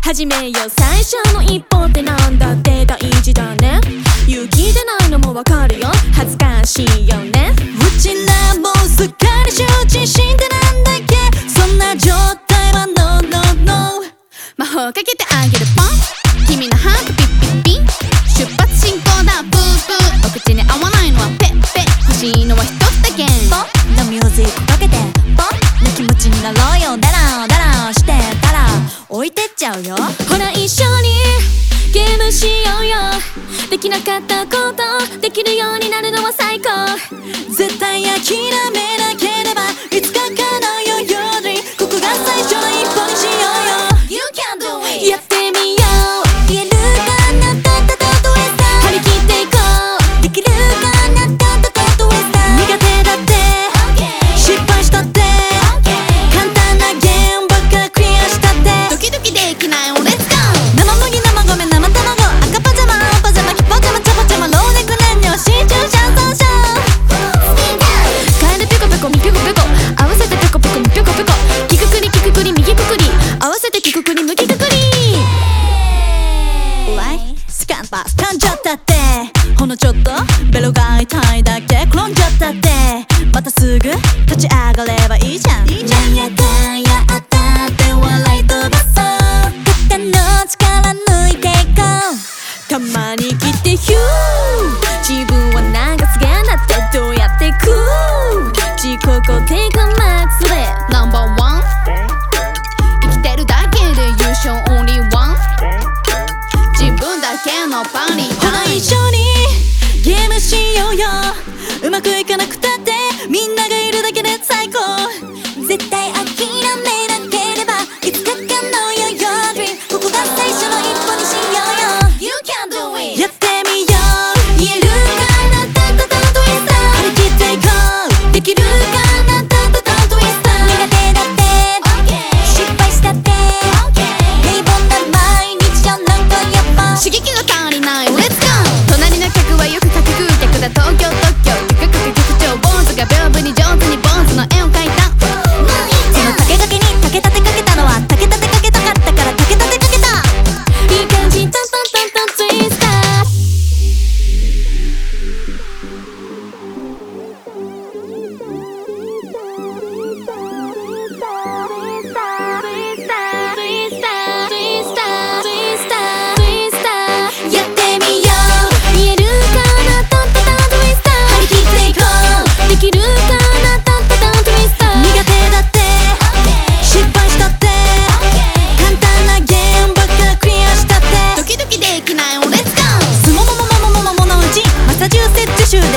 始めよう。最初の一歩ってなんだって大事だね。ンのミュージックかけて。ポンな気持ちになろうよ。ダラダラしてたら置いてっちゃうよ。ほら一緒にゲームしようよ。できなかったこと。できるようになるのは最高。絶対諦め噛んじゃったってほんのちょっとベロが痛いだけ転んじゃったってまたすぐ立ち上がればいいじゃん。いいじゃんやかやったって笑い飛ばそう。肩の力抜いていこう。たまに来てヒュー。自分は長すぎなってどうやって食う。自己肯定感マックスで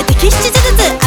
的摘出術